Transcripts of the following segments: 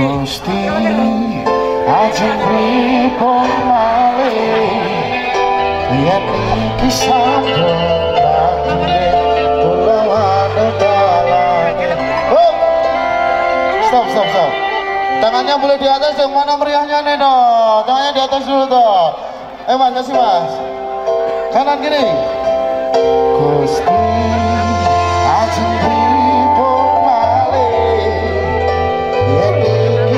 Gusti ajeng pripun malih yen iki stop stop stop. Tangannya boleh di atas yang mana meriahnya nih dong tangannya di atas dulu toh eh mas kasih mas. Kanan kiri. Gusti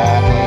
Yeah.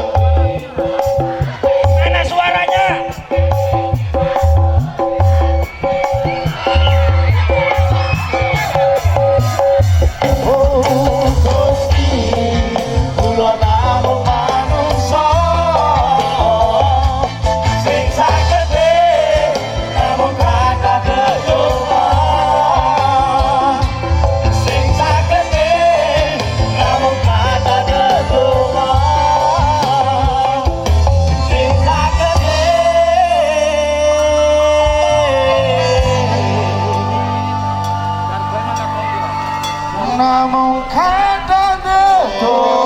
Bye. Hand on the door.